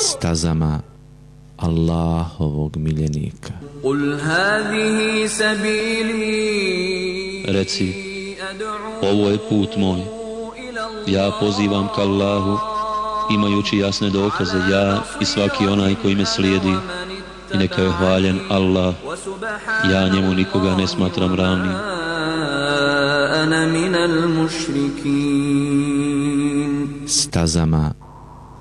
stazama Allahovog miljenika. Reci, ovo je put moj. Ja pozivam ka Allahu, imajući jasne dokaze, ja i svaki onaj koji me slijedi, i neka je hvaljen Allah, ja njemu nikoga ne smatram ravnim. Stazama Allahovog miljenika.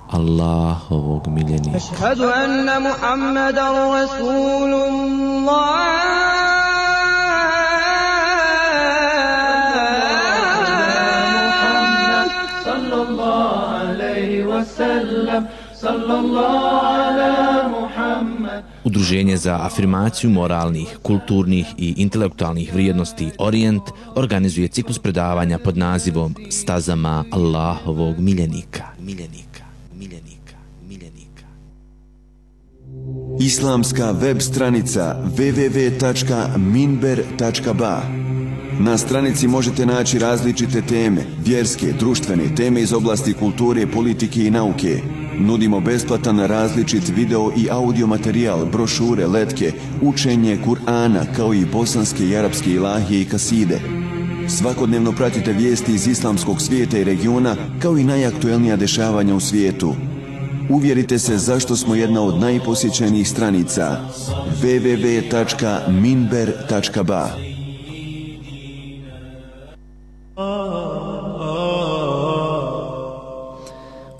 Allahovog miljenika. Ašhadu anna Muhammeda Rasulullah. Udruženje za afirmaciju moralnih, kulturnih i intelektualnih vrijednosti Orient organizuje ciklus predavanja pod nazivom Stazama Allahovog miljenika. miljenika miljenika, miljenika. Islamska web stranica www.minber.ba Na stranici možete naći različite teme, vjerske, društvene, teme iz oblasti kulture, politike i nauke. Nudimo besplatan različit video i audio materijal, brošure, letke, učenje Kur'ana, kao i bosanske i arapske ilahije i kaside. Svakodnevno pratite vijesti iz islamskog svijeta i regiona, kao i najaktuelnija dešavanja u svijetu. Uvjerite se zašto smo jedna od najposjećenijih stranica www.minber.ba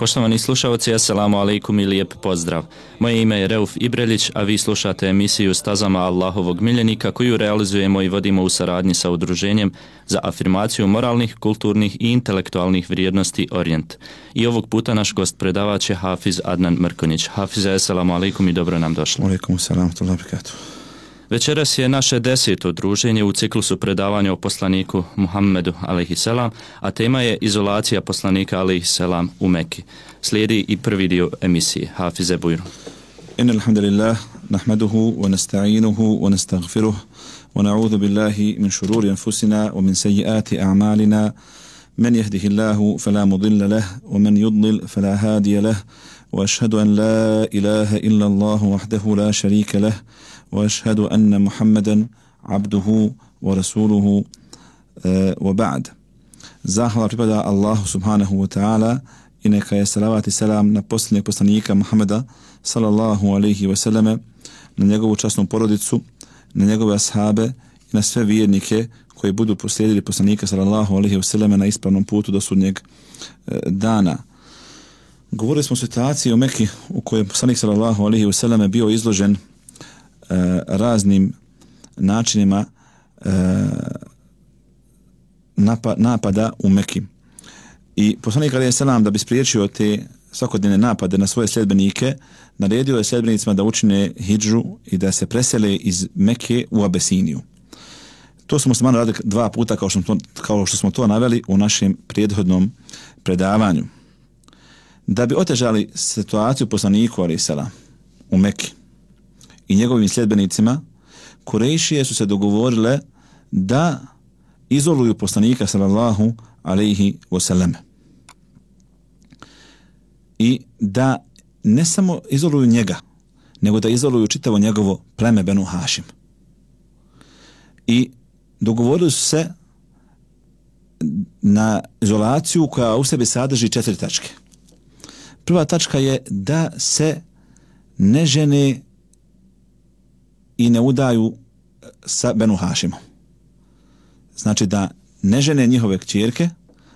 Poštovani slušalci, assalamu alaikum i lijep pozdrav. Moje ime je Reuf Ibrelić, a vi slušate emisiju Stazama Allahovog miljenika koju realizujemo i vodimo u saradnji sa udruženjem za afirmaciju moralnih, kulturnih i intelektualnih vrijednosti Orient. I ovog puta naš gost predavač je Hafiz Adnan Mrkonjić. Hafize, assalamu alaikum i dobro nam došli. Alaikum salam, alaikum. Večeras je naše deseto druženje u ciklusu predavanja o poslaniku Muhammedu alaihi selam, a tema je izolacija poslanika alaihi selam u Mekki. Slijedi i prvi dio emisije. Hafize Bujru. Inna alhamdulillah, nahmaduhu, wa nasta'inuhu, wa nastaghfiruhu, wa na'udhu billahi min šururi anfusina, wa min sejiati a'malina, من يهده الله فلا مضل له ومن يضلل فلا هادي wa واشهد an la ilaha illa الله وحده la شريك له وأشهد أن محمدا عبده ورسوله آه، وبعد Zahvala pripada Allahu subhanahu wa ta'ala i neka je salavat i selam na posljednjeg poslanika Muhammeda sallallahu alaihi wa sallame, na njegovu časnu porodicu, na njegove ashabe i na sve vjernike koji budu poslijedili poslanika sallallahu alaihi wa sallame na ispravnom putu do sudnjeg e, dana. Govorili smo o situaciji u Meki u kojoj je poslanik sallallahu alaihi wa sallame bio izložen e, E, raznim načinima e, napa, napada u Meki. I poslanik Ali Selam da bi spriječio te svakodnevne napade na svoje sljedbenike, naredio je sljedbenicima da učine hidžu i da se presele iz Mekke u Abesiniju. To smo samo radili dva puta kao što, smo to, kao što smo to naveli u našem prijedhodnom predavanju. Da bi otežali situaciju poslaniku Ali Selam u Mekke i njegovim sljedbenicima, Kurejšije su se dogovorile da izoluju poslanika sallallahu alaihi wasallam. I da ne samo izoluju njega, nego da izoluju čitavo njegovo pleme Benu Hašim. I dogovorili su se na izolaciju koja u sebi sadrži četiri tačke. Prva tačka je da se ne žene i ne udaju e, sa Benu Hašimom znači da ne žene njihove kćerke,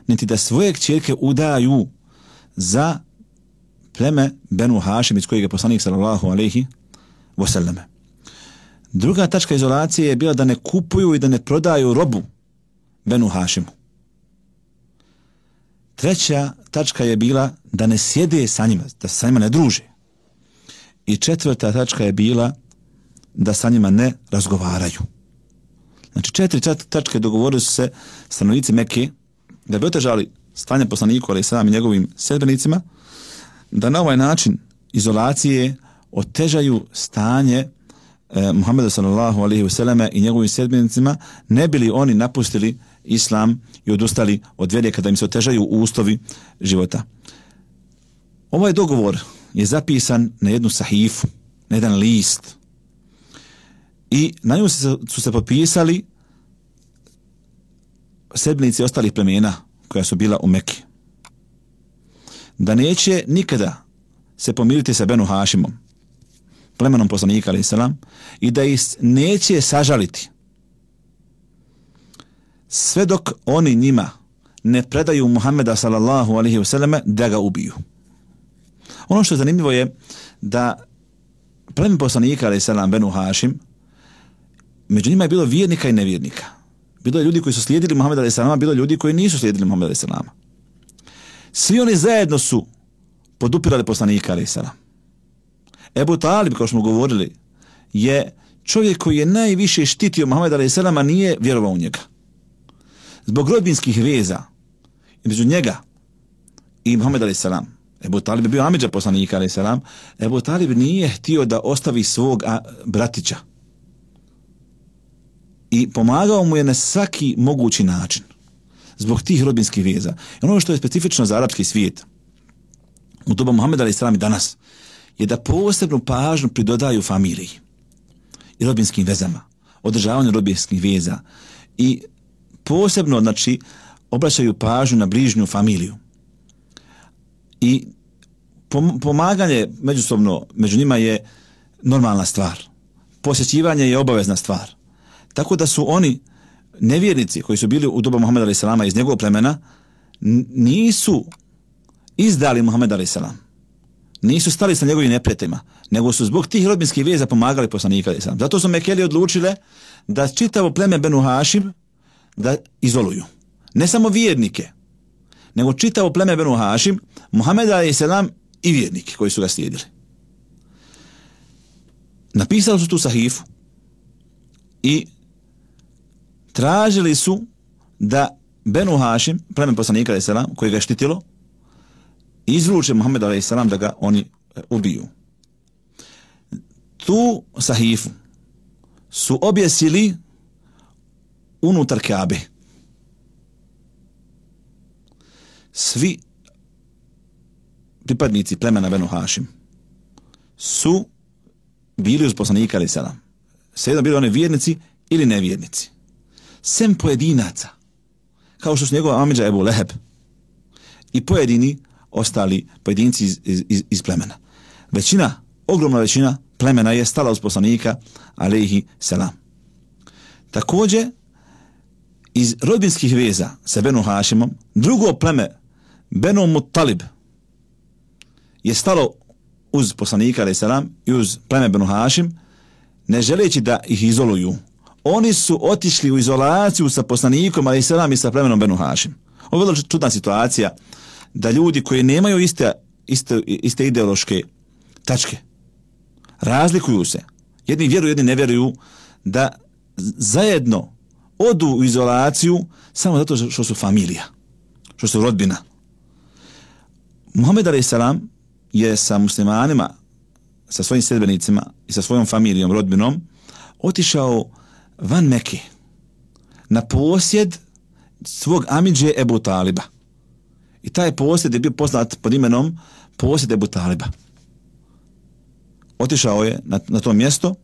niti da svoje kćerke udaju za pleme Benu Hašim iz kojeg je poslanik sallallahu alaihi wasallame. Druga tačka izolacije je bila da ne kupuju i da ne prodaju robu Benu Hašimu. Treća tačka je bila da ne sjede sa njima, da se sa njima ne druže. I četvrta tačka je bila da sa njima ne razgovaraju. Znači četiri tačke dogovorili su se stanovnici Mekke da bi otežali stanje poslaniku ali i sam i njegovim sedbenicima da na ovaj način izolacije otežaju stanje e, Muhammeda sallallahu alaihi vseleme i njegovim sedbenicima ne bili oni napustili islam i odustali od vjere kada im se otežaju uslovi života. Ovaj dogovor je zapisan na jednu sahifu, na jedan list. I na nju su, su se popisali sedmnici ostalih plemena koja su bila u Mekke. Da neće nikada se pomiriti sa Benu Hašimom, plemenom poslanika, ali selam, i da ih neće sažaliti sve dok oni njima ne predaju Muhammeda sallallahu alaihi vseleme da ga ubiju. Ono što je zanimljivo je da plemen poslanika alaihi selam Benu Hašim među njima je bilo vjernika i nevjernika. Bilo je ljudi koji su slijedili Muhammeda a.s. bilo je ljudi koji nisu slijedili Muhammeda a.s. Svi oni zajedno su podupirali poslanika a.s. Ebu Talib, kao što smo govorili, je čovjek koji je najviše štitio Muhammeda a.s. a nije vjerovao u njega zbog rodbinskih veza između njega i Muhammed a.s. Ebu Talib je bio Amidža poslanika a.s. Ebu Talib nije htio da ostavi svog bratića i pomagao mu je na svaki mogući način zbog tih rodbinskih veza. I ono što je specifično za arapski svijet u doba Muhammeda a.s. i danas je da posebnu pažnju pridodaju familiji i rodbinskim vezama, održavanju rodbinskih veza i posebno, znači, obraćaju pažnju na bližnju familiju. I pomaganje međusobno među njima je normalna stvar. Posjećivanje je obavezna stvar. Tako da su oni nevjernici koji su bili u doba Muhammeda a.s. iz njegovog plemena nisu izdali Muhammeda a.s. Nisu stali sa njegovim neprijateljima, nego su zbog tih rodbinskih veza pomagali poslanika a.s. Zato su Mekeli odlučile da čitavo pleme Benu Hašim da izoluju. Ne samo vjernike, nego čitavo pleme Benu Hašim, Muhammeda a.s. i vjernike koji su ga slijedili. Napisali su tu sahifu i tražili su da Benu Hašim, plemen poslanika a.s. koji ga je štitilo, izruče Muhammed a.s. da ga oni e, ubiju. Tu sahifu su objesili unutar Kabe. Svi pripadnici plemena Benu Hašim su bili uz poslanika ali sada. Sve bili oni vjernici ili nevjernici. Sem pojedinaca, kao što su njegova Amidža Ebu Leheb i pojedini ostali pojedinci iz, iz, iz plemena. Većina, ogromna većina plemena je stala uz poslanika alaihi selam. Također, iz rodbinskih veza sa Benu Hašimom, drugo pleme, Benu Muttalib, je stalo uz poslanika alejhi selam, i uz pleme Benu Hašim, ne želeći da ih izoluju. Oni su otišli u izolaciju sa poslanikom alaih salam i sa plemenom Benu Hašim. Ovo je vrlo čudna situacija da ljudi koji nemaju iste, iste, iste ideološke tačke, razlikuju se, jedni vjeruju, jedni ne vjeruju, da zajedno odu u izolaciju samo zato što su familija, što su rodbina. Muhammed a.s. je sa muslimanima, sa svojim sredbenicima i sa svojom familijom, rodbinom, otišao van Mekke na posjed svog Amidže Ebu Taliba. I taj posjed je bio poznat pod imenom posjed Ebu Taliba. Otišao je na, na to mjesto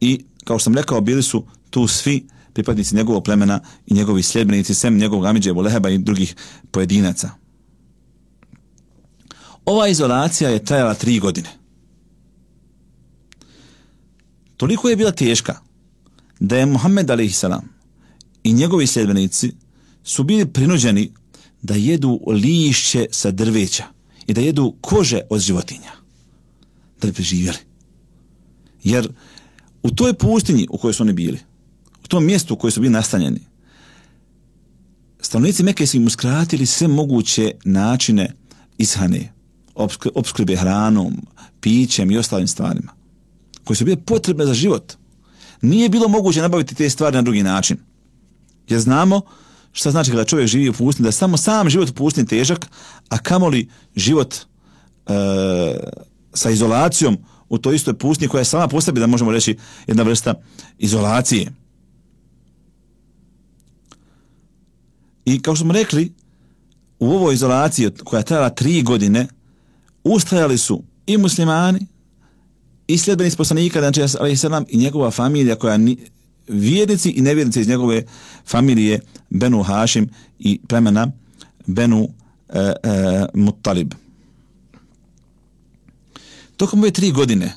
i, kao što sam rekao, bili su tu svi pripadnici njegovog plemena i njegovi sljedbenici, sem njegovog Amidže Leheba i drugih pojedinaca. Ova izolacija je trajala tri godine. Toliko je bila teška da je Muhammed a.s. i njegovi sljedbenici su bili prinuđeni da jedu lišće sa drveća i da jedu kože od životinja da bi preživjeli. Jer u toj pustinji u kojoj su oni bili, u tom mjestu u kojoj su bili nastanjeni, stanovnici Mekke su im uskratili sve moguće načine ishane, obskrbe hranom, pićem i ostalim stvarima, koje su bile potrebne za život. Nije bilo moguće nabaviti te stvari na drugi način. Jer znamo šta znači kada čovjek živi u pustinji, da samo sam život u pustinji težak, a kamoli život e, sa izolacijom u toj istoj pustinji koja je sama po sebi, da možemo reći, jedna vrsta izolacije. I kao što smo rekli, u ovoj izolaciji koja je trajala tri godine, ustrajali su i muslimani i sljedbenici poslanika, znači Ali salam, i njegova familija koja ni, vjernici i nevjernici iz njegove familije Benu Hašim i plemena Benu e, e, Muttalib. Tokom ove tri godine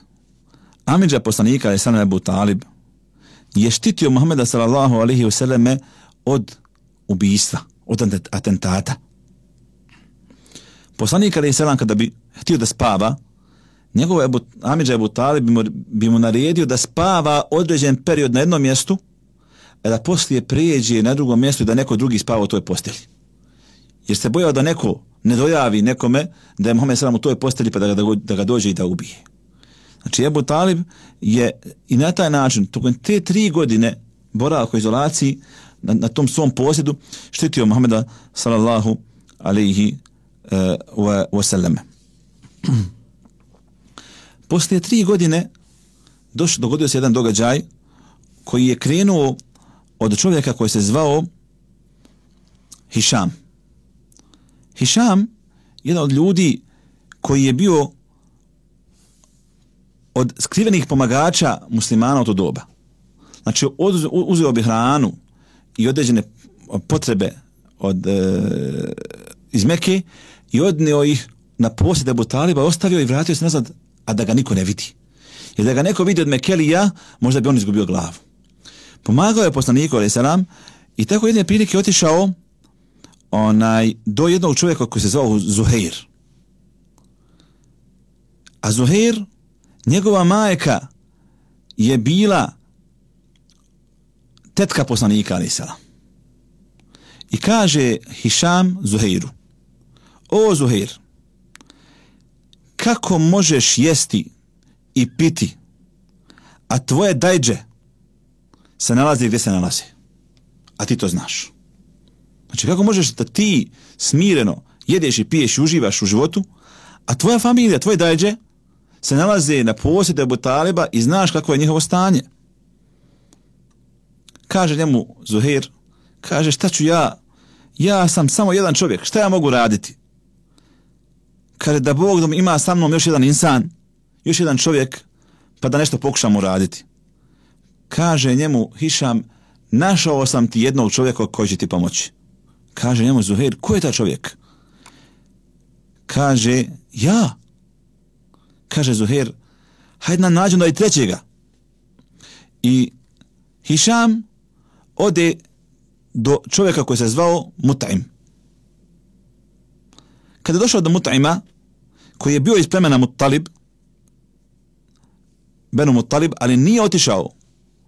Amidža poslanika alaih Ebu Talib je štitio Muhammeda sallallahu alaihi vseleme od ubijstva, od atentata. Poslanik alaihi salam kada bi htio da spava, njegov Ebu, Amidža Ebu Talib bi mu, bi mu naredio da spava određen period na jednom mjestu, a da poslije prijeđe na drugom mjestu i da neko drugi spava u toj postelji. Jer se bojao da neko ne dojavi nekome da je Muhammed Salam u toj postelji pa da ga, da ga dođe i da ubije. Znači Ebu Talib je i na taj način, tokom te tri godine boravka u izolaciji na, na tom svom posjedu štitio Muhammeda sallallahu alaihi uh, wa, wa sallame. Poslije tri godine doš, dogodio se jedan događaj koji je krenuo od čovjeka koji se zvao Hišam. Hišam, jedan od ljudi koji je bio od skrivenih pomagača muslimana u to doba. Znači, uzeo bi hranu i određene potrebe od, e, iz Mekke i odneo ih na posjed Abu Taliba, ostavio i vratio se nazad, a da ga niko ne vidi. Jer da ga neko vidi od Mekelija, možda bi on izgubio glavu. Pomagao je poslaniku, ali salam, i tako jedne prilike otišao onaj, do jednog čovjeka koji se zvao Zuhair. A Zuhair, njegova majka je bila tetka poslanika, ali salam. I kaže Hišam Zuhairu, o Zuhair, kako možeš jesti i piti, a tvoje dajđe se nalazi gdje se nalazi, a ti to znaš. Znači, kako možeš da ti smireno jedeš i piješ i uživaš u životu, a tvoja familija, tvoje dajđe se nalaze na posjede Abu Taliba i znaš kako je njihovo stanje. Kaže njemu Zuhair, kaže šta ću ja, ja sam samo jedan čovjek, šta ja mogu raditi? Kaže da Bog ima sa mnom još jedan insan, još jedan čovjek, pa da nešto pokušam uraditi. Kaže njemu Hišam, našao sam ti jednog čovjeka koji će ti pomoći. Kaže njemu Zuhair, ko je ta čovjek? Kaže, ja. Kaže Zuhair, hajde nam nađemo da i trećega. I Hišam ode do čovjeka koji se zvao Mutaim. Kada je došao do Mutaima, koji je bio iz plemena Mutalib, Benu Mutalib, ali nije otišao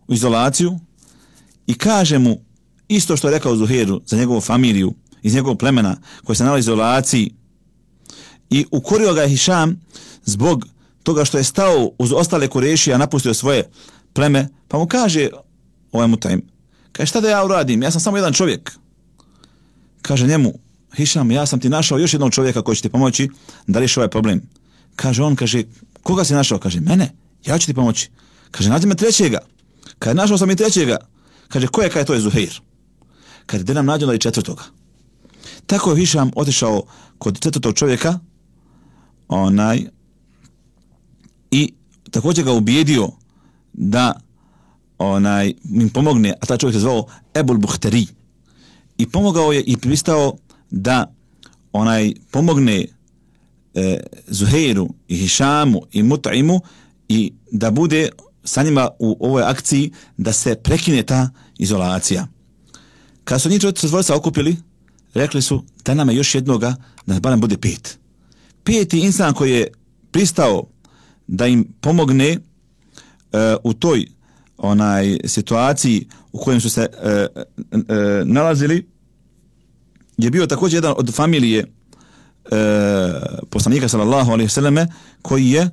u izolaciju i kaže mu isto što je rekao Zuhiru za njegovu familiju iz njegovog plemena koji se nalazi u izolaciji i ukorio ga je Hišam zbog toga što je stao uz ostale kurešije a napustio svoje pleme, pa mu kaže ovaj Mutaim, kaže šta da ja uradim, ja sam samo jedan čovjek. Kaže njemu, Hišam, ja sam ti našao još jednog čovjeka koji će ti pomoći da riješi ovaj problem. Kaže on, kaže, koga si našao? Kaže, mene, ja ću ti pomoći. Kaže, nađi me trećega. Kaže, našao sam i trećega. Kaže, ko je, kaj to je Zuhair. Kaže, gdje nam nađemo i četvrtoga. Tako je Hišam otišao kod četvrtog čovjeka, onaj, i također ga ubijedio da onaj im pomogne, a taj čovjek se zvao Ebul Buhteri. I pomogao je i pristao da onaj pomogne e, Zuheiru i Hišamu i Mut'imu i da bude sa njima u ovoj akciji da se prekine ta izolacija. Kad su njih četiri dvorca okupili, rekli su da nam je još jednoga, da barem bude pet. Peti insan koji je pristao da im pomogne e, u toj onaj situaciji u kojem su se e, e, e nalazili, je bio također jedan od familije e, poslanika sallallahu alaihi vseleme koji je e,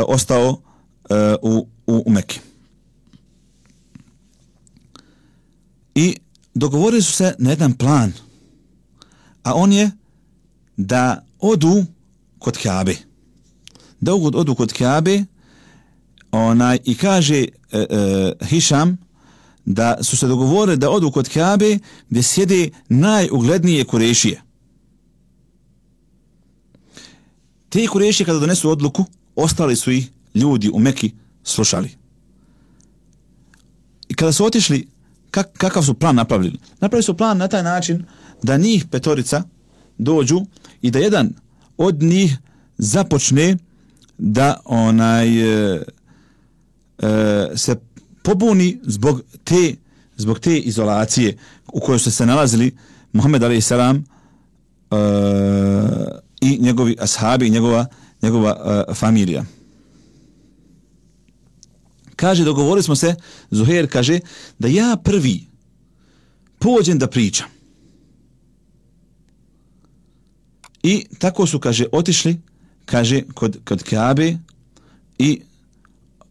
ostao e, u, u, u Mekke. I dogovorili su se na jedan plan, a on je da odu kod Kabe. Da odu kod Kabe onaj, i kaže e, e, Hišam, da su se dogovorili da odu kod Kabe gdje sjede najuglednije kurešije. Te Kurešije kada donesu odluku, ostali su ih ljudi u Meki slušali. I kada su otišli, kak, kakav su plan napravili? Napravili su plan na taj način da njih petorica dođu i da jedan od njih započne da onaj e, e, se pobuni zbog te zbog te izolacije u kojoj su se nalazili Muhammed a.s. e, eh, i njegovi ashabi i njegova njegova e, familija. Kaže, dogovorili smo se, Zuhair kaže, da ja prvi pođem da pričam. I tako su, kaže, otišli, kaže, kod, kod Kabe i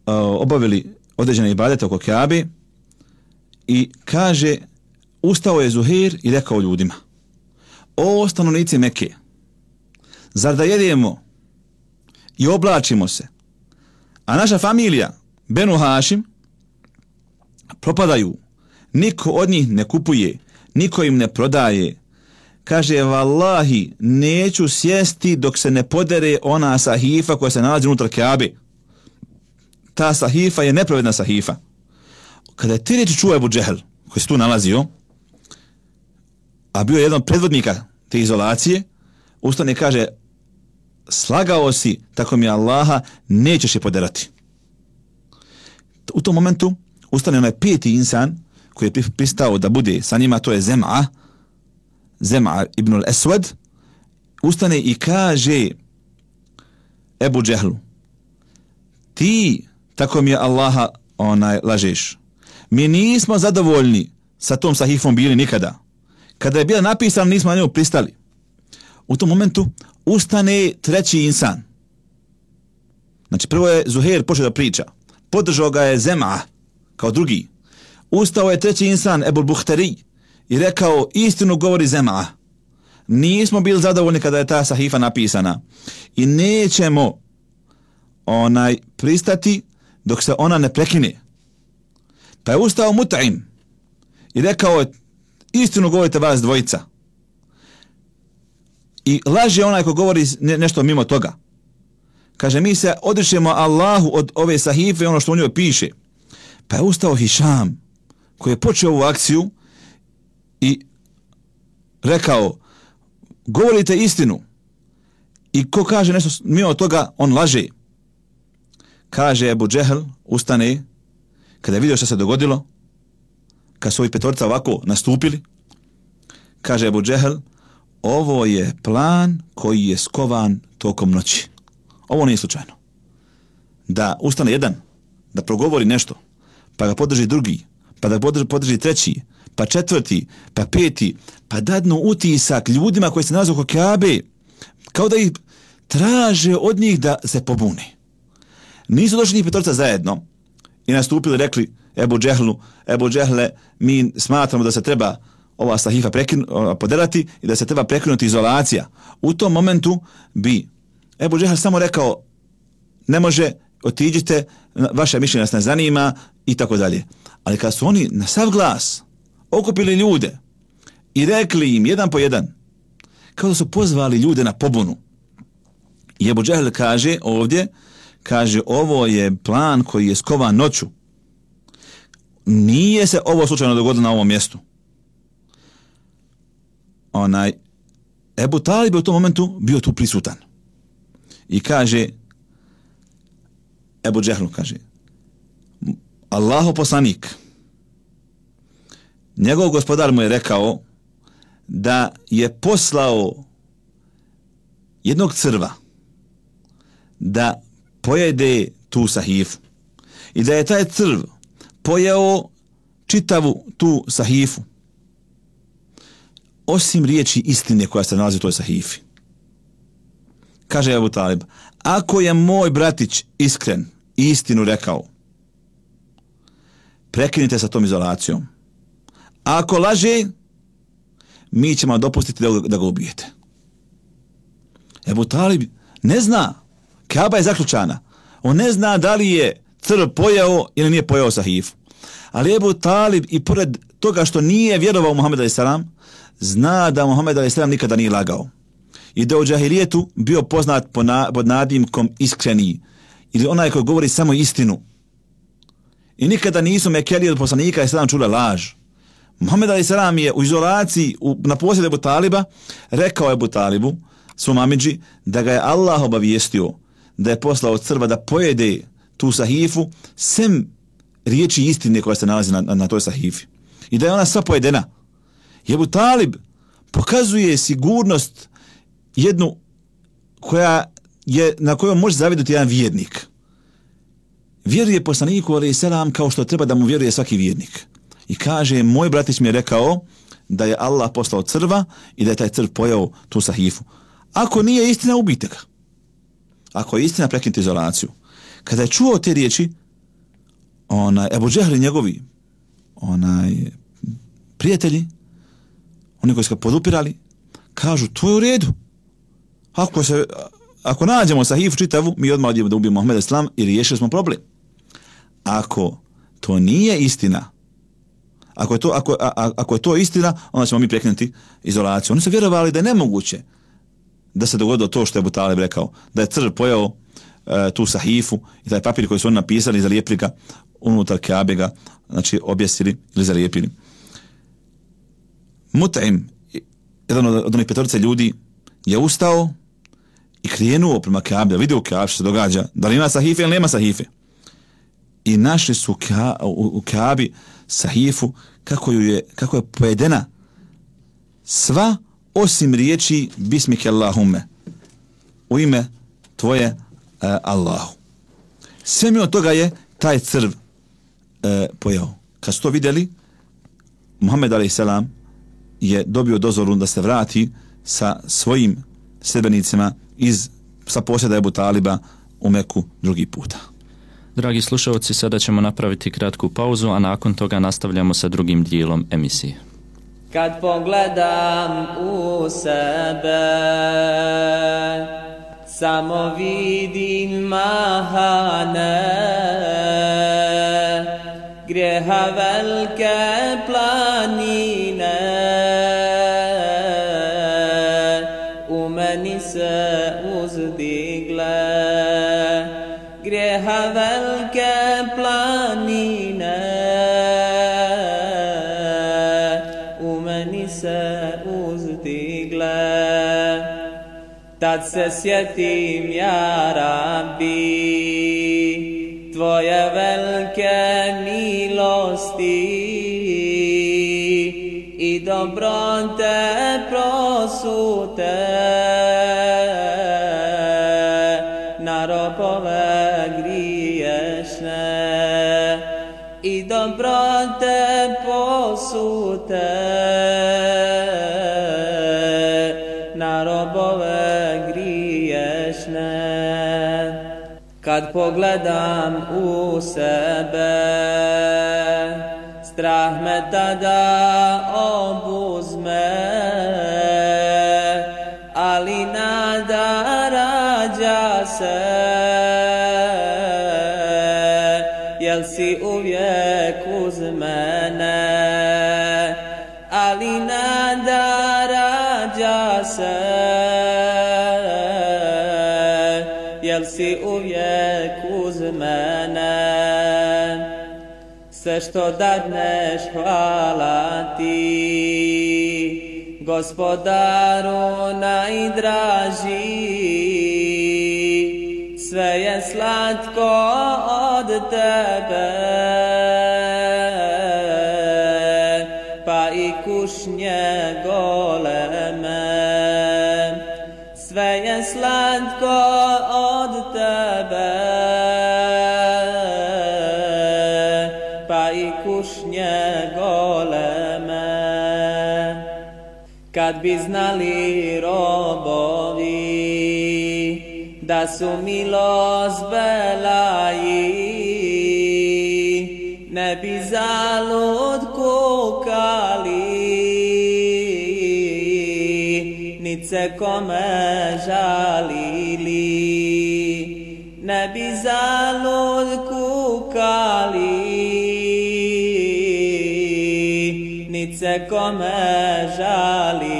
uh, obavili određene ibadete oko Kaabe i kaže, ustao je Zuhair i rekao ljudima, o stanovnici Mekke, zar da jedemo i oblačimo se, a naša familija, Benu Hašim, propadaju, niko od njih ne kupuje, niko im ne prodaje, kaže, vallahi, neću sjesti dok se ne podere ona sahifa koja se nalazi unutar Kaabe. Ta sahifa je nepravedna sahifa. Kada je te reći čuo Ebu Džehel, koji se tu nalazio, a bio je jedan od predvodnika te izolacije, ustane kaže, slagao si, tako mi Allaha, nećeš je poderati. U tom momentu ustane onaj peti insan koji je pristao da bude sa njima, to je Zem'a, Zem'a ibn al-Eswad, ustane i kaže Ebu Džehlu, ti, tako mi je Allaha, onaj, lažeš. Mi nismo zadovoljni sa tom sahifom bili nikada. Kada je bila napisana, nismo na nju pristali. U tom momentu ustane treći insan. Znači, prvo je Zuhair počeo da priča. Podržao ga je Zema, kao drugi. Ustao je treći insan, Ebul Buhtari, i rekao, istinu govori Zema. Nismo bili zadovoljni kada je ta sahifa napisana. I nećemo onaj pristati dok se ona ne prekine. Pa je ustao Mut'im i rekao, istinu govorite vas dvojica i laže onaj ko govori nešto mimo toga. Kaže, mi se odrišemo Allahu od ove sahife ono što u njoj piše. Pa je ustao Hišam, koji je počeo ovu akciju i rekao, govorite istinu. I ko kaže nešto mimo toga, on laže. Kaže Ebu Džehl, ustane, kada je vidio što se dogodilo, kad su ovi petorca ovako nastupili, kaže Ebu Džehl, ovo je plan koji je skovan tokom noći. Ovo nije slučajno. Da ustane jedan, da progovori nešto, pa ga podrži drugi, pa da podrži, podrži treći, pa četvrti, pa peti, pa dadnu utisak ljudima koji se nalaze oko Kabe, kao da ih traže od njih da se pobune. Nisu došli njih petorca zajedno i nastupili rekli Ebu Džehlu, Ebu Džehle, mi smatramo da se treba ova sahifa prekin, poderati i da se treba prekinuti izolacija. U tom momentu bi Ebu Džehal samo rekao ne može, otiđite, vaše mišljenje nas ne zanima i tako dalje. Ali kad su oni na sav glas okupili ljude i rekli im jedan po jedan, kao da su pozvali ljude na pobunu. I Ebu Džehl kaže ovdje, kaže ovo je plan koji je skovan noću. Nije se ovo slučajno dogodilo na ovom mjestu onaj Ebu Talib u tom momentu bio tu prisutan. I kaže Ebu Džehlu kaže Allaho poslanik njegov gospodar mu je rekao da je poslao jednog crva da pojede tu sahifu i da je taj crv pojeo čitavu tu sahifu osim riječi istine koja se nalazi u toj sahifi. Kaže Ebu Talib, ako je moj bratić iskren i istinu rekao, prekinite sa tom izolacijom. A ako laže, mi ćemo dopustiti da, da ga ubijete. Ebu Talib ne zna, Kaba je zaključana, on ne zna da li je crv pojao ili nije pojao sahifu. Ali Ebu Talib i pored toga što nije vjerovao Muhammed a.s. zna da Muhammed a.s. nikada nije lagao. i da u džahilijetu bio poznat na, pod nadimkom iskreni ili onaj koji govori samo istinu. I nikada nisu Mekeli od poslanika i sedam čula laž. Muhammed a.s. Je u izolaciji u, na posljed Ebu Taliba rekao Ebu Talibu, svom amidži, da ga je Allah obavijestio da je poslao crva da pojede tu sahifu sem riječi istine koja se nalazi na, na, na toj sahifi. I da je ona sva pojedena. Jebu Talib pokazuje sigurnost jednu koja je, na kojoj može zavidjeti jedan vjernik. Vjeruje poslaniku, ali selam, kao što treba da mu vjeruje svaki vjernik. I kaže, moj bratić mi je rekao da je Allah poslao crva i da je taj crv pojao tu sahifu. Ako nije istina, ubite ga. Ako je istina, prekinuti izolaciju. Kada je čuo te riječi, onaj, Ebu Džehli njegovi onaj, prijatelji, oni koji su ga podupirali, kažu, to je u redu. Ako, se, ako nađemo sahifu čitavu, mi odmah odjemo da ubijemo Mohamed Islam i riješili smo problem. Ako to nije istina, ako je to, ako, a, ako je to istina, onda ćemo mi prekinuti izolaciju. Oni su vjerovali da je nemoguće da se dogodilo to što je Butaleb rekao, da je crv pojao e, tu sahifu i taj papir koji su oni napisali, zalijepili ga unutar Kaabe ga, znači objesili ili zalijepili. Mutaim, jedan od, od onih petorice ljudi, je ustao i krenuo prema Kaabe, vidio Kaabe što se događa, da li ima sahife ili nema sahife. I našli su ka, u, u Kaabi sahifu kako, ju je, kako je pojedena sva osim riječi Bismike Allahumme u ime tvoje e, Allahu. Sve mi od toga je taj crv e, pojao. Kad su to vidjeli, Muhammed a.s. je dobio dozoru da se vrati sa svojim sredbenicima iz sa posjeda Ebu Taliba u Meku drugi puta. Dragi slušalci, sada ćemo napraviti kratku pauzu, a nakon toga nastavljamo sa drugim dijelom emisije. Kad pogledam u sebe, samo vidim mahane, Grijeha velike planine, Tad se sjetim, ja Rabbi, tvoje velike milosti i dobrote prosute. Kad pogledam u sebe. Strah me tada obu što dadneš hvala ti. Gospodaru najdraži sve je slatko od tebe. Kad bi znali robovi da su milost belaji ne bi zalud kukali nit se kome žalili. Ne bi zalud kukali se kome žalili.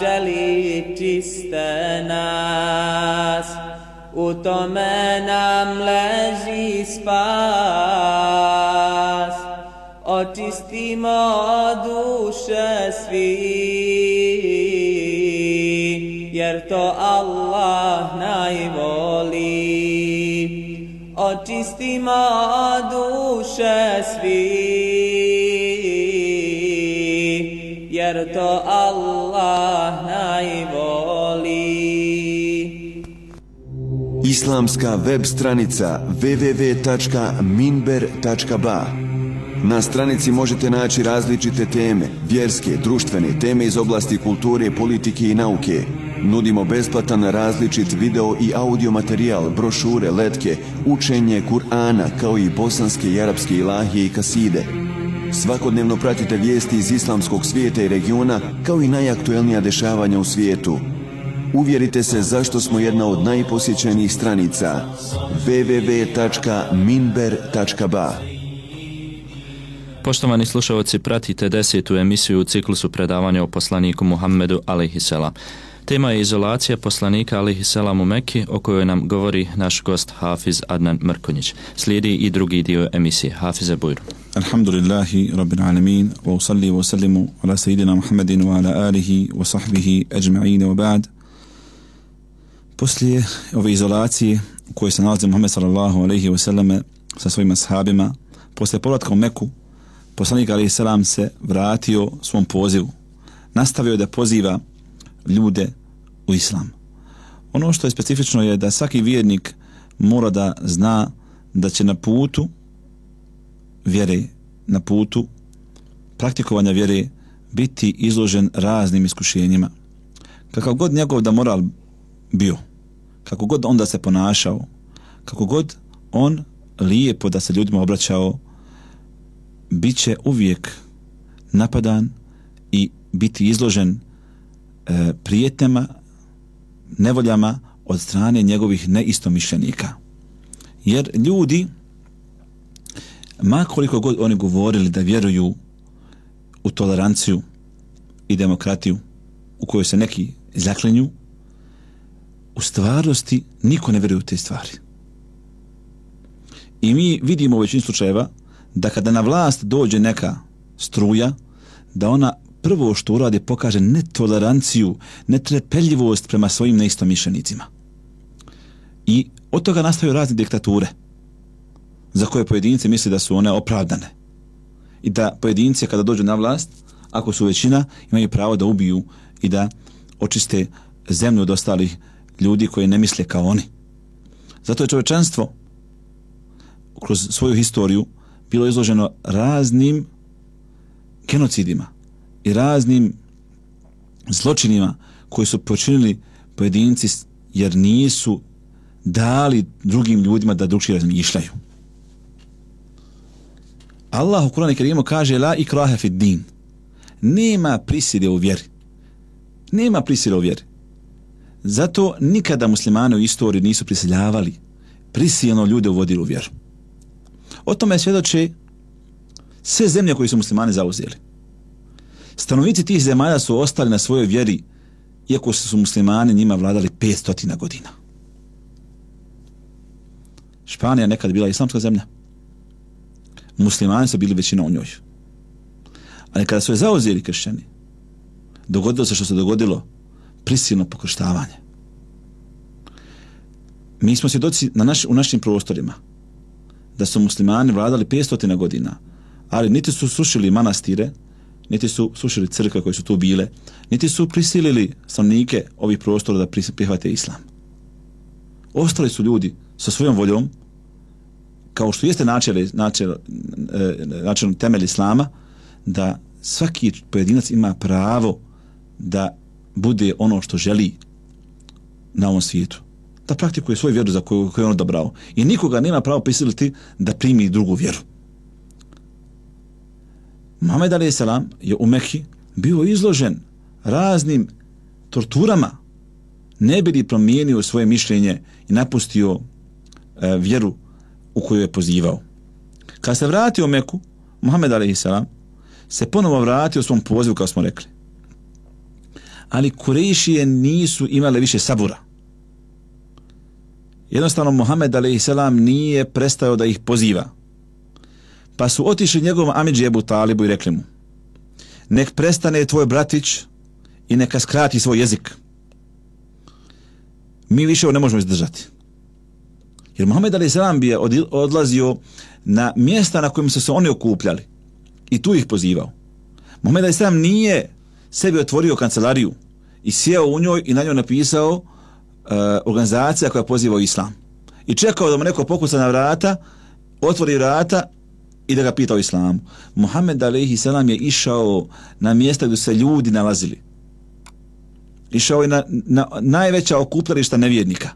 Želi čiste nas, u tome nam leži spas. Očistimo duše svi, jer to Allah najvoli. Očistimo duše svi, Islamska web stranica www.minber.ba Na stranici možete naći različite teme, vjerske, društvene, teme iz oblasti kulture, politike i nauke. Nudimo besplatan različit video i audio materijal, brošure, letke, učenje Kur'ana, kao i bosanske i arapske ilahije i kaside. Svakodnevno pratite vijesti iz islamskog svijeta i regiona, kao i najaktuelnija dešavanja u svijetu. Uvjerite se zašto smo jedna od najposjećenijih stranica www.minber.ba Poštovani slušalci, pratite desetu emisiju u ciklusu predavanja o poslaniku Muhammedu alaihisselam. Tema je izolacija poslanika alaihisselam u Mekki, o kojoj nam govori naš gost Hafiz Adnan Mrkonjić. Slijedi i drugi dio emisije. Hafize Bujru. Alhamdulillahi Rabbil Alamin wa usalli wa sallimu ala sejidina Muhammedin wa ala alihi wa sahbihi ajma'ine wa ba'd. Poslije ove izolacije u kojoj se nalazi Muhammed sallallahu alaihi wasallam sa svojima sahabima, poslije povratka u Meku, poslanik alaihi salam se vratio svom pozivu. Nastavio je da poziva ljude u islam. Ono što je specifično je da svaki vjernik mora da zna da će na putu vjere, na putu praktikovanja vjere biti izložen raznim iskušenjima. Kakav god njegov da moral bio, kako god onda se ponašao, kako god on lijepo da se ljudima obraćao, bit će uvijek napadan i biti izložen e, prijetnjama, nevoljama od strane njegovih neistomišljenika. Jer ljudi, makoliko god oni govorili da vjeruju u toleranciju i demokratiju u kojoj se neki zaklinju, u stvarnosti niko ne vjeruje u te stvari. I mi vidimo u većini slučajeva da kada na vlast dođe neka struja, da ona prvo što uradi pokaže netoleranciju, netrepeljivost prema svojim neistomišljenicima. I od toga nastaju razne diktature za koje pojedinci misle da su one opravdane. I da pojedinci kada dođu na vlast, ako su većina, imaju pravo da ubiju i da očiste zemlju od ostalih ljudi koji ne misle kao oni. Zato je čovečanstvo kroz svoju historiju bilo izloženo raznim genocidima i raznim zločinima koji su počinili pojedinci jer nisu dali drugim ljudima da drugčije razmišljaju. Allah u Kur'anu Kerimu kaže la ikraha fid din. Nema prisile u vjeri. Nema prisile u vjeri. Zato nikada muslimane u istoriji nisu prisiljavali, prisilno ljude uvodili u vjeru. O tome svjedoče sve zemlje koje su muslimani zauzeli. Stanovnici tih zemalja su ostali na svojoj vjeri, iako su muslimani njima vladali 500 godina. Španija nekad bila islamska zemlja. Muslimani su bili većina u njoj. Ali kada su je zauzeli kršćani, dogodilo se što se dogodilo, prisilno pokrštavanje. Mi smo svjedoci na naš, u našim prostorima da su muslimani vladali 500 godina, ali niti su sušili manastire, niti su sušili crkve koje su tu bile, niti su prisilili stanovnike ovih prostora da prihvate islam. Ostali su ljudi sa svojom voljom, kao što jeste načel, načel, e, načel temelj islama, da svaki pojedinac ima pravo da bude ono što želi na ovom svijetu. Da praktikuje svoju vjeru za koju, koju je on odabrao. I nikoga nema pravo prisiliti da primi drugu vjeru. Muhammed a.s. je u Mehi bio izložen raznim torturama ne bi li promijenio svoje mišljenje i napustio e, vjeru u koju je pozivao. Kad se vratio u Meku, Muhammed a.s. se ponovo vratio svom pozivu, kao smo rekli ali Kurešije nisu imale više sabura. Jednostavno, Muhammed a.s. nije prestao da ih poziva. Pa su otišli njegovom Amidži Ebu Talibu i rekli mu, nek prestane tvoj bratić i neka skrati svoj jezik. Mi više ovo ne možemo izdržati. Jer Muhammed a.s. bi je odlazio na mjesta na kojim su se oni okupljali i tu ih pozivao. Muhammed a.s. nije sebi otvorio kancelariju i sjeo u njoj i na njoj napisao uh, organizacija koja poziva u islam. I čekao da mu neko pokuca na vrata, otvori vrata i da ga pita o islamu. Muhammed a.s. je išao na mjesta gdje se ljudi nalazili. Išao je na, na najveća okupljališta nevjednika.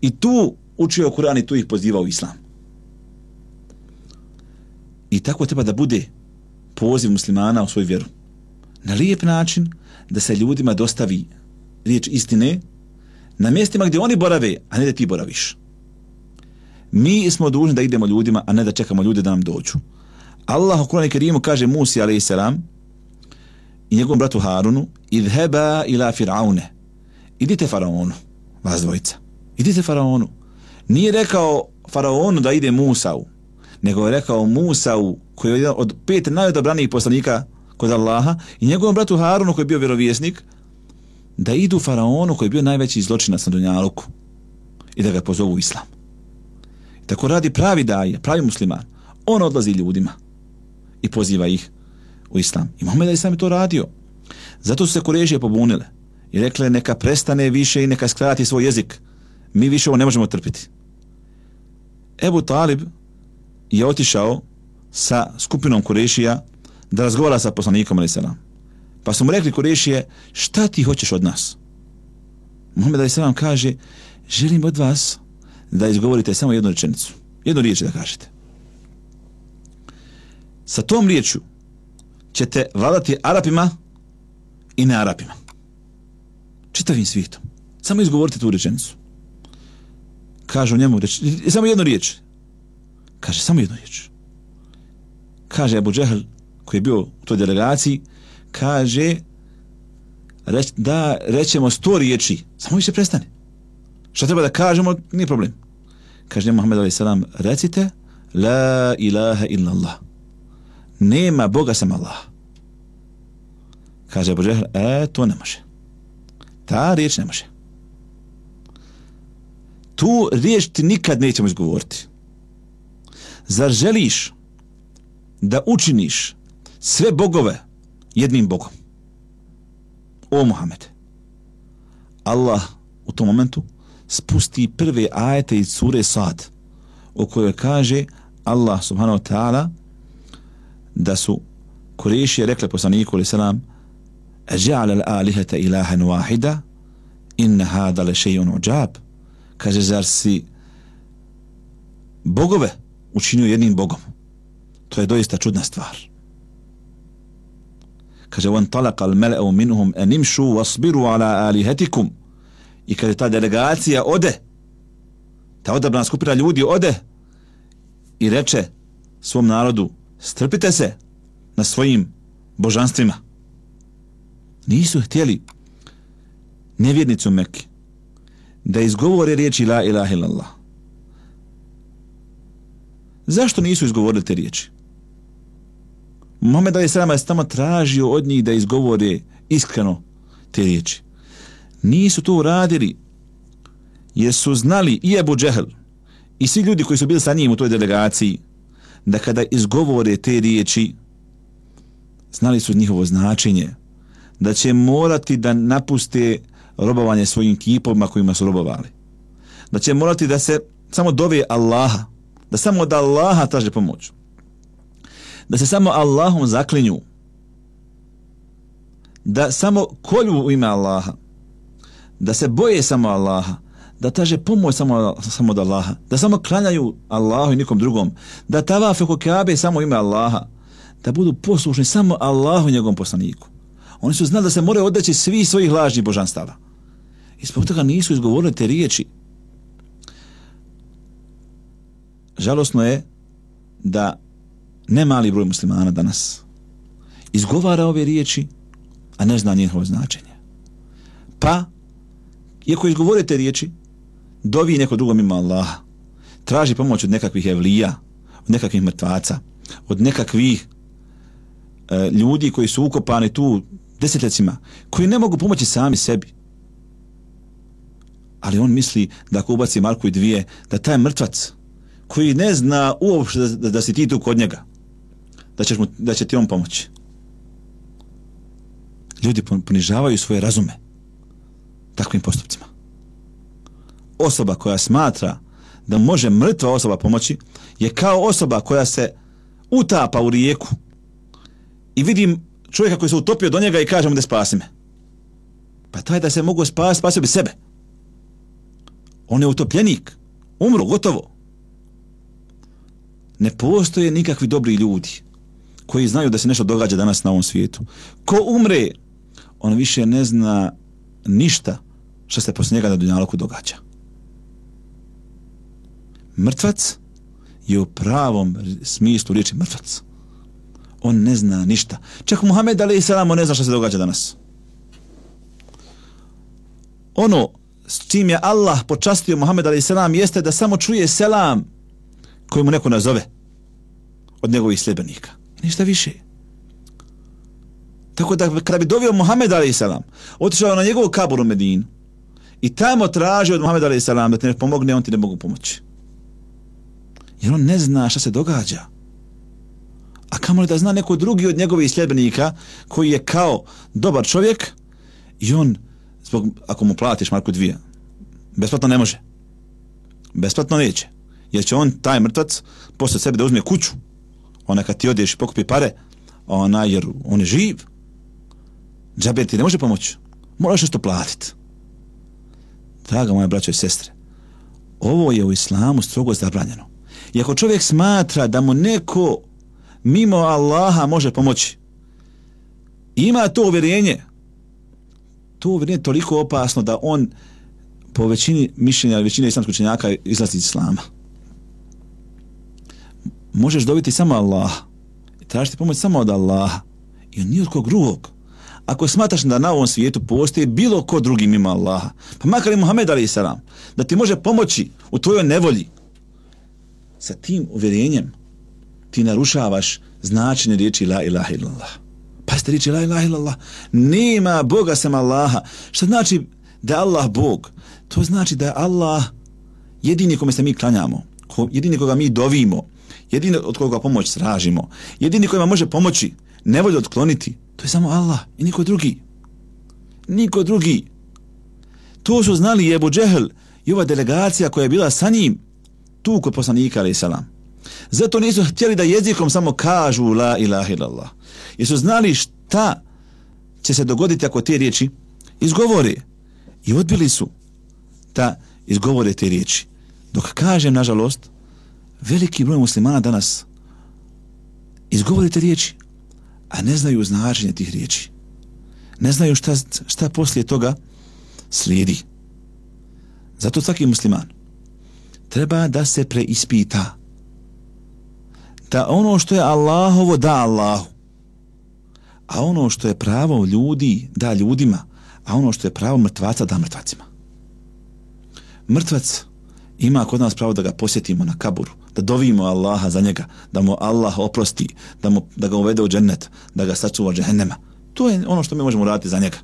I tu učio Kur'an i tu ih pozivao u islam. I tako treba da bude poziv muslimana u svoju vjeru. Na lijep način da se ljudima dostavi riječ istine na mjestima gdje oni borave, a ne da ti boraviš. Mi smo dužni da idemo ljudima, a ne da čekamo ljude da nam dođu. Allah u Kur'anu Kerimu kaže Musi a.s. i njegovom bratu Harunu idheba ila fir'aune idite faraonu vas dvojica idite faraonu nije rekao faraonu da ide Musau nego je rekao Musau koji je jedan od pet najodobranijih poslanika kod Allaha i njegovom bratu Harunu koji je bio vjerovjesnik da idu faraonu koji je bio najveći zločinac na Dunjaluku i da ga pozovu u islam. I tako radi pravi daje, pravi musliman. On odlazi ljudima i poziva ih u islam. I Mohamed Ali sam je to radio. Zato su se Kurežije pobunile i rekle neka prestane više i neka skrati svoj jezik. Mi više ovo ne možemo trpiti. Ebu Talib je otišao sa skupinom Kurešija da razgovara sa poslanikom Ali Selam. Pa su mu rekli Kurešije, šta ti hoćeš od nas? Muhammed Ali Selam kaže, želim od vas da izgovorite samo jednu rečenicu. Jednu riječ da kažete. Sa tom riječu ćete vladati Arapima i ne Arapima. Čitavim svijetom. Samo izgovorite tu rečenicu. Kažu njemu, reč, samo jednu riječ. Kaže, samo jednu riječ. Kaže Abu Džehl, koji je bio u toj delegaciji, kaže reć, da rećemo sto riječi, samo više prestane. Šta treba da kažemo, nije problem. Kaže Muhammed a.s. recite, la ilaha illa Allah. Nema Boga sam Allah. Kaže Abu Džehl, e, to ne može. Ta riječ ne može. Tu riječ ti nikad nećemo izgovoriti. Zar želiš da učiniš sve bogove jednim bogom. O Muhammed. Allah u tom momentu spusti prve ajete iz sure Sad u kojoj kaže Allah subhanahu wa ta'ala da su Kurešije rekli poslaniku ali salam Ađa'ala l'alihata ilahan wahida inna hada le še'un uđab kaže zar si bogove učinio jednim bogom to je doista čudna stvar. Kaže, on talaka al meleu minhum enimšu wasbiru ala alihetikum. I kaže, ta delegacija ode, ta odabrana skupina ljudi ode i reče svom narodu, strpite se na svojim božanstvima. Nisu htjeli nevjernicu Mekke da izgovore riječi la ilaha illallah. Zašto nisu izgovorili te riječi? Mohamed Ali Selama je tamo tražio od njih da izgovore iskreno te riječi. Nisu to uradili jer su znali i Ebu Džehl i svi ljudi koji su bili sa njim u toj delegaciji da kada izgovore te riječi znali su njihovo značenje da će morati da napuste robovanje svojim kipovima kojima su robovali. Da će morati da se samo dove Allaha, da samo od Allaha traže pomoć da se samo Allahom zaklinju, da samo kolju u ime Allaha, da se boje samo Allaha, da traže pomoć samo, samo od Allaha, da samo klanjaju Allahu i nikom drugom, da tavafe oko Kabe samo ime Allaha, da budu poslušni samo Allahu i njegovom poslaniku. Oni su znali da se moraju odreći svi svojih lažnih božanstava. I zbog toga nisu izgovorili te riječi. Žalosno je da ne mali broj muslimana danas izgovara ove riječi, a ne zna njihovo značenje. Pa, iako izgovore te riječi, dovi neko drugo mimo Allaha, traži pomoć od nekakvih evlija, od nekakvih mrtvaca, od nekakvih e, ljudi koji su ukopani tu desetljacima, koji ne mogu pomoći sami sebi. Ali on misli da ako ubaci Marku i dvije, da taj mrtvac koji ne zna uopšte da, da, da si ti tu kod njega, da, ćeš mu, da će ti on pomoći. Ljudi ponižavaju svoje razume takvim postupcima. Osoba koja smatra da može mrtva osoba pomoći je kao osoba koja se utapa u rijeku i vidim čovjeka koji se utopio do njega i kaže mu da spasi me. Pa taj da se mogu spasiti, spasio bi sebe. On je utopljenik. Umro, gotovo. Ne postoje nikakvi dobri ljudi koji znaju da se nešto događa danas na ovom svijetu. Ko umre, on više ne zna ništa što se poslije njega na dunjaloku događa. Mrtvac je u pravom smislu riječi mrtvac. On ne zna ništa. Čak Muhammed Ali Isalam ne zna što se događa danas. Ono s čim je Allah počastio Muhammed Ali Isalam jeste da samo čuje selam koji mu neko nazove od njegovih sljedbenika. Ništa više. Tako da kada bi dovio Muhammed Ali otišao na njegovu kabur u Medinu i tamo tražio od Muhammed Ali da ti ne pomogne, on ti ne mogu pomoći jer on ne zna šta se događa. A kamo li da zna neko drugi od njegovih sljedbenika koji je kao dobar čovjek i on, zbog, ako mu platiš Marku dvije, besplatno ne može. Besplatno neće. Jer će on, taj mrtvac, posle sebe da uzme kuću. Ona kad ti odeš i pokupi pare, ona, jer on je živ. Džaber ti ne može pomoći. Moraš nešto platiti. Draga moja braćo i sestre, ovo je u islamu strogo zabranjeno. I ako čovjek smatra da mu neko mimo Allaha može pomoći, ima to uvjerenje, to uvjerenje je toliko opasno da on po većini mišljenja, većine islamskog učenjaka izlazi iz islama. Možeš dobiti samo Allaha i tražiti pomoć samo od Allaha i on nije od kog drugog. Ako smatraš da na ovom svijetu postoji bilo ko drugi mimo Allaha, pa makar i Muhammed Ali Salam, da ti može pomoći u tvojoj nevolji, sa tim uvjerenjem ti narušavaš značenje riječi la ilaha illallah. Pa ste riječi la ilaha illallah. Nema Boga sam Allaha. Što znači da je Allah Bog? To znači da je Allah jedini kome se mi klanjamo. Ko, jedini koga mi dovimo. Jedini od koga pomoć tražimo, Jedini kojima može pomoći. nevolje otkloniti. To je samo Allah i niko drugi. Niko drugi. To su znali Ebu Džehl i ova delegacija koja je bila sa njim tu kod poslanika alaih salam. Zato nisu htjeli da jezikom samo kažu la ilaha illallah. Jer su znali šta će se dogoditi ako te riječi izgovore. I odbili su da izgovore te riječi. Dok kažem, nažalost, veliki broj muslimana danas izgovore te riječi, a ne znaju značenje tih riječi. Ne znaju šta, šta poslije toga slijedi. Zato svaki musliman treba da se preispita da ono što je Allahovo da Allahu a ono što je pravo ljudi da ljudima a ono što je pravo mrtvaca da mrtvacima mrtvac ima kod nas pravo da ga posjetimo na kaburu da dovimo Allaha za njega da mu Allah oprosti da, mu, da ga uvede u džennet da ga sačuva džehennema to je ono što mi možemo raditi za njega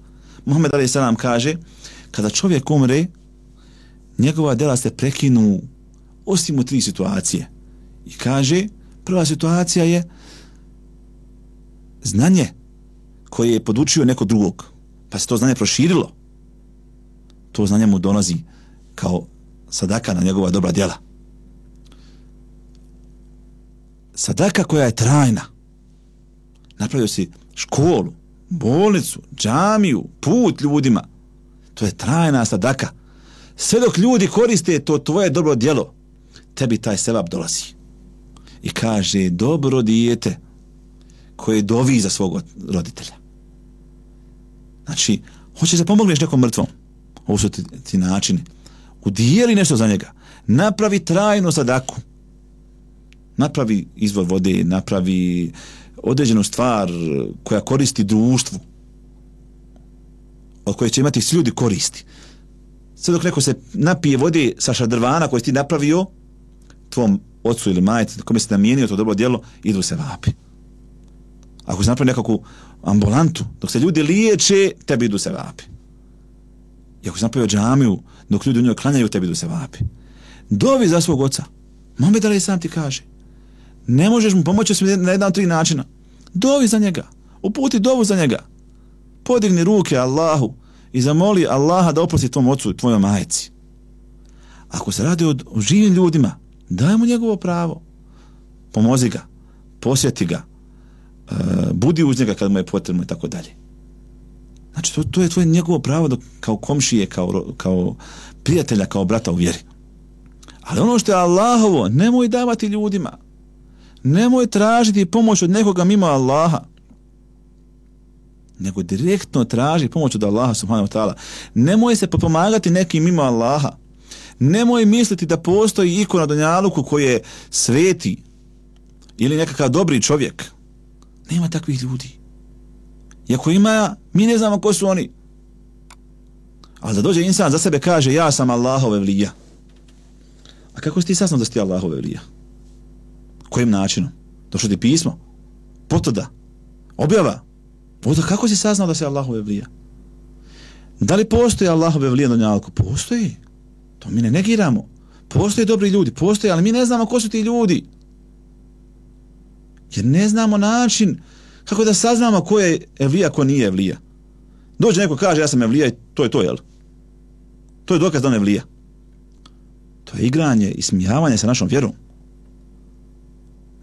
Muhammed Ali Salam kaže kada čovjek umre njegova dela se prekinu osim u tri situacije. I kaže, prva situacija je znanje koje je podučio neko drugog, pa se to znanje proširilo. To znanje mu donosi kao sadaka na njegova dobra djela. Sadaka koja je trajna. Napravio si školu, bolnicu, džamiju, put ljudima. To je trajna sadaka. Sve dok ljudi koriste to tvoje dobro djelo, tebi taj sevap dolazi. I kaže, dobro dijete koje dovi za svog roditelja. Znači, hoćeš da pomogneš nekom mrtvom. Ovo su ti, ti načini. Udijeli nešto za njega. Napravi trajnu sadaku. Napravi izvor vode, napravi određenu stvar koja koristi društvu. od koje će imati svi ljudi koristi. Sve dok neko se napije vode sa šadrvana koji si ti napravio, tvom ocu ili majici, kome si namijenio to dobro djelo, idu se vapi. Ako si napravio nekakvu ambulantu, dok se ljudi liječe, tebi idu se vapi. I ako si napravio džamiju, dok ljudi u njoj klanjaju, tebi idu se vapi. Dovi za svog oca. Mohamed Ali sam ti kaže. Ne možeš mu pomoći osim na jedan tri načina. Dovi za njega. Uputi dovu za njega. Podigni ruke Allahu i zamoli Allaha da oprosti tvom ocu i tvojoj majici. Ako se radi o, o živim ljudima, daj mu njegovo pravo. Pomozi ga. Posjeti ga. E, budi uz njega kad mu je potrebno i tako dalje. Znači, to, to je tvoje njegovo pravo da, kao komšije, kao, kao prijatelja, kao brata u vjeri. Ali ono što je Allahovo, nemoj davati ljudima. Nemoj tražiti pomoć od nekoga mimo Allaha. Nego direktno traži pomoć od Allaha subhanahu wa ta'ala. Nemoj se pomagati nekim mimo Allaha. Nemoj misliti da postoji iko na Donjaluku koji je sveti ili nekakav dobri čovjek. Nema takvih ljudi. I ako ima, mi ne znamo ko su oni. Ali da dođe insan za sebe kaže ja sam Allahove vlija. A kako si ti sasno da si ti Allahove vlija? Kojim načinom? Došlo ti pismo? Potvrda? Objava? Onda kako si saznao da si Allahu vlija? Da li postoji Allahove vlija na njalku? Postoji. To mi ne negiramo. Postoje dobri ljudi, postoje, ali mi ne znamo ko su ti ljudi. Jer ne znamo način kako da saznamo ko je evlija, ko nije evlija. Dođe neko kaže ja sam evlija i to je to, jel? To je dokaz da on evlija. To je igranje i smijavanje sa našom vjerom.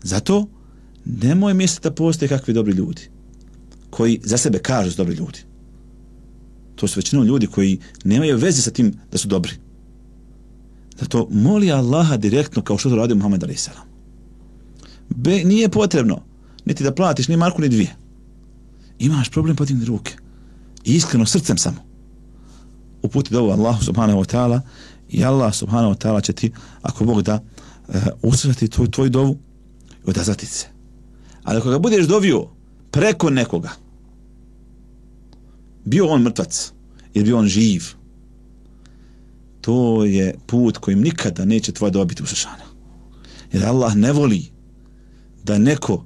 Zato nemoj misliti da postoje kakvi dobri ljudi koji za sebe kažu su dobri ljudi. To su većinom ljudi koji nemaju veze sa tim da su dobri. Zato moli Allaha direktno kao što to radi Muhammed a.s. Be, nije potrebno niti da platiš ni marku ni dvije. Imaš problem podigni ruke. I iskreno srcem samo. Uputi dovu Allahu subhanahu wa ta'ala i Allah subhanahu wa ta'ala će ti, ako Bog da, uh, usrati tvoj, tvoj dovu i odazvati se. Ali ako ga budeš dovio preko nekoga, bio on mrtvac ili bio on živ, to je put kojim nikada neće tvoja dobiti usršana. Jer Allah ne voli da neko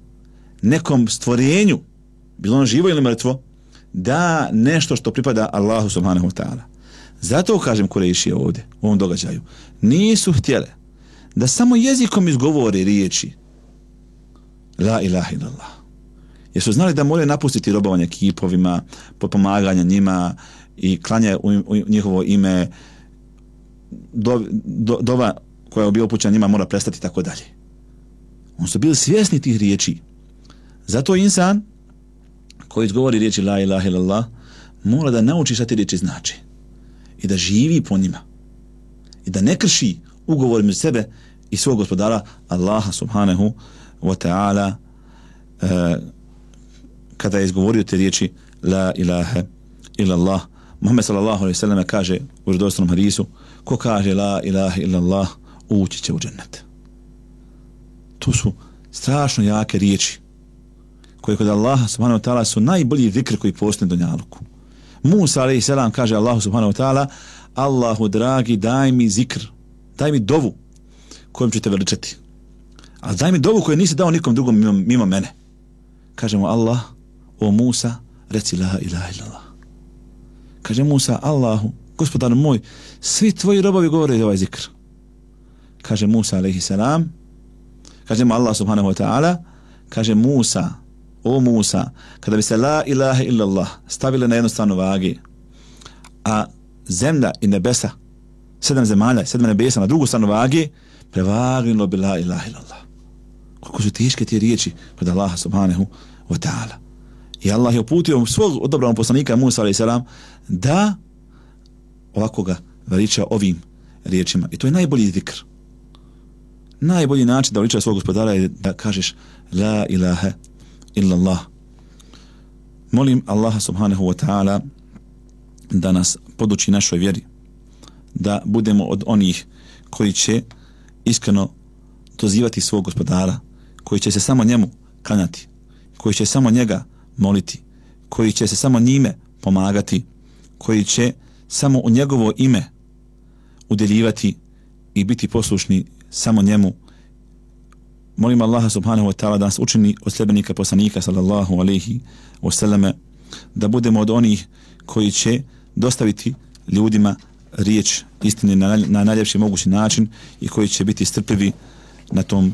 nekom stvorenju, bilo on živo ili mrtvo, da nešto što pripada Allahu subhanahu wa ta'ala. Zato kažem Kurejšije ovdje, u ovom događaju, nisu htjele da samo jezikom izgovore riječi La ilaha illallah. Jer su znali da moraju napustiti robovanje kipovima, pomaganje njima i klanje u, u njihovo ime, do, do, dova koja je bio upućena njima mora prestati i tako dalje. On su bili svjesni tih riječi. Zato insan koji izgovori riječi la ilaha illallah mora da nauči šta te riječi znači i da živi po njima i da ne krši ugovor među sebe i svog gospodara Allaha subhanahu wa ta'ala e, kada je izgovorio te riječi la ilaha illallah Muhammed sallallahu alaihi sallam kaže u redostanom hadisu ko kaže la ilaha illallah ući će u džennet to su strašno jake riječi koje kod Allaha subhanahu wa ta'ala su najbolji zikr koji postoje do njaluku. Musa alaihi salam kaže Allahu subhanahu wa ta'ala Allahu dragi daj mi zikr, daj mi dovu kojom ćete veličati. A daj mi dovu koju nisi dao nikom drugom mimo, mimo mene. Kaže mu Allah, o Musa, reci la ilaha illallah. Kaže Musa, Allahu, gospodar moj, svi tvoji robovi govore ovaj zikr. Kaže Musa alaihi salam, kaže mu Allah subhanahu wa ta'ala, kaže Musa, o Musa, kada bi se la ilaha illallah stavile na jednu stranu vage, a zemlja i nebesa, sedam zemalja, sedam nebesa na drugu stranu vage, prevagnilo bi la ilaha illallah. Koliko su teške te riječi kod Allaha subhanahu wa ta'ala. I Allah je uputio svog odobranog poslanika Musa alaih salam da ovako ga veliča ovim riječima. I to je najbolji zikr. Najbolji način da veliča svog gospodara je da kažeš la ilaha illallah. Molim Allaha subhanahu wa ta'ala da nas poduči našoj vjeri, da budemo od onih koji će iskreno dozivati svog gospodara, koji će se samo njemu kanjati, koji će samo njega moliti, koji će se samo njime pomagati, koji će samo u njegovo ime udjeljivati i biti poslušni samo njemu. Molim Allaha subhanahu wa ta'ala da nas učini od sljedbenika poslanika sallallahu alaihi wasallame da budemo od onih koji će dostaviti ljudima riječ istine na, na najljepši mogući način i koji će biti strpljivi na tom